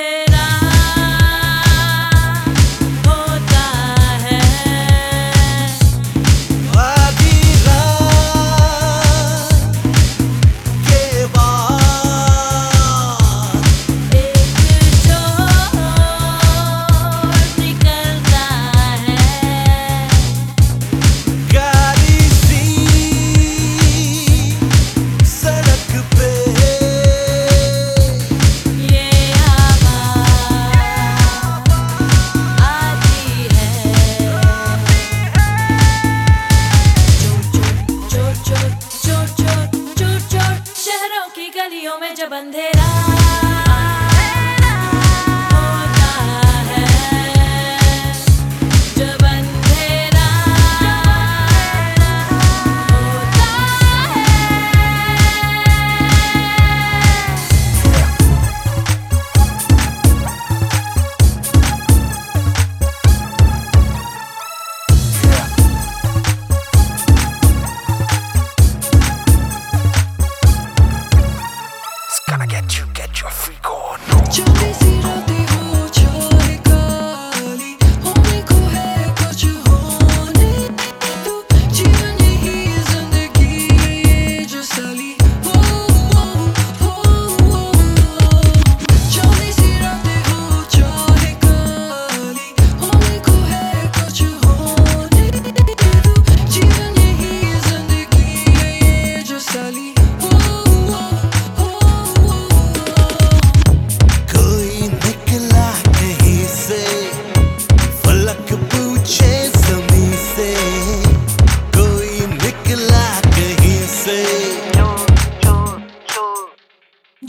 I. bandera.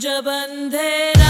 जब अंधेरा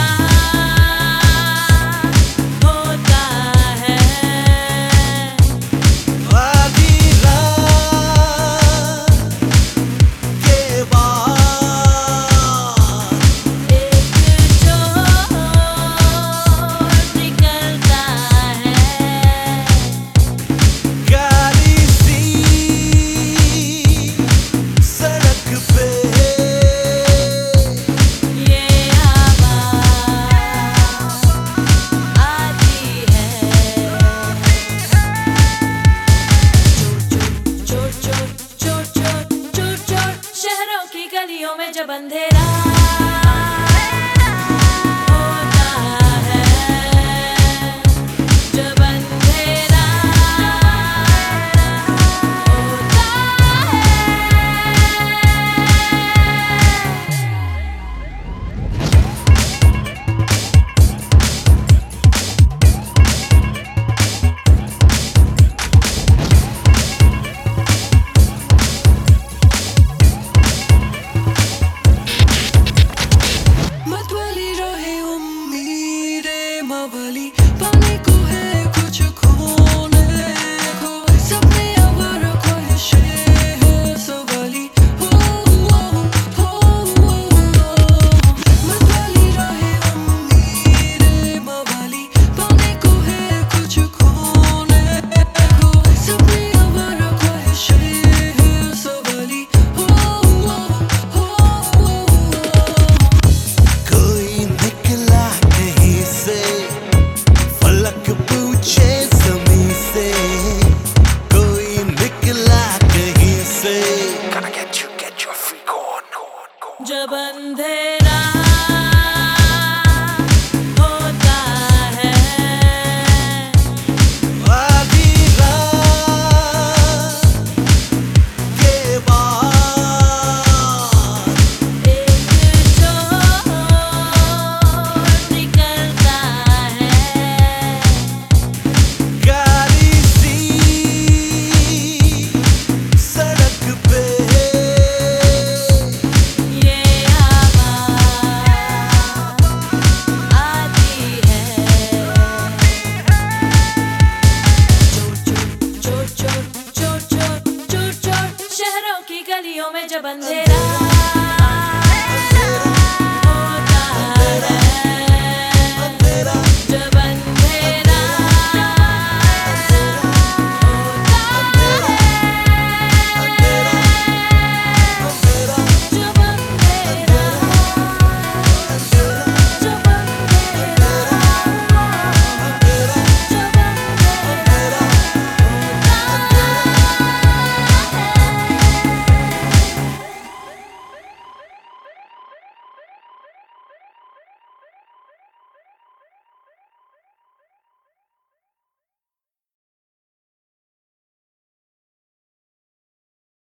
bandera.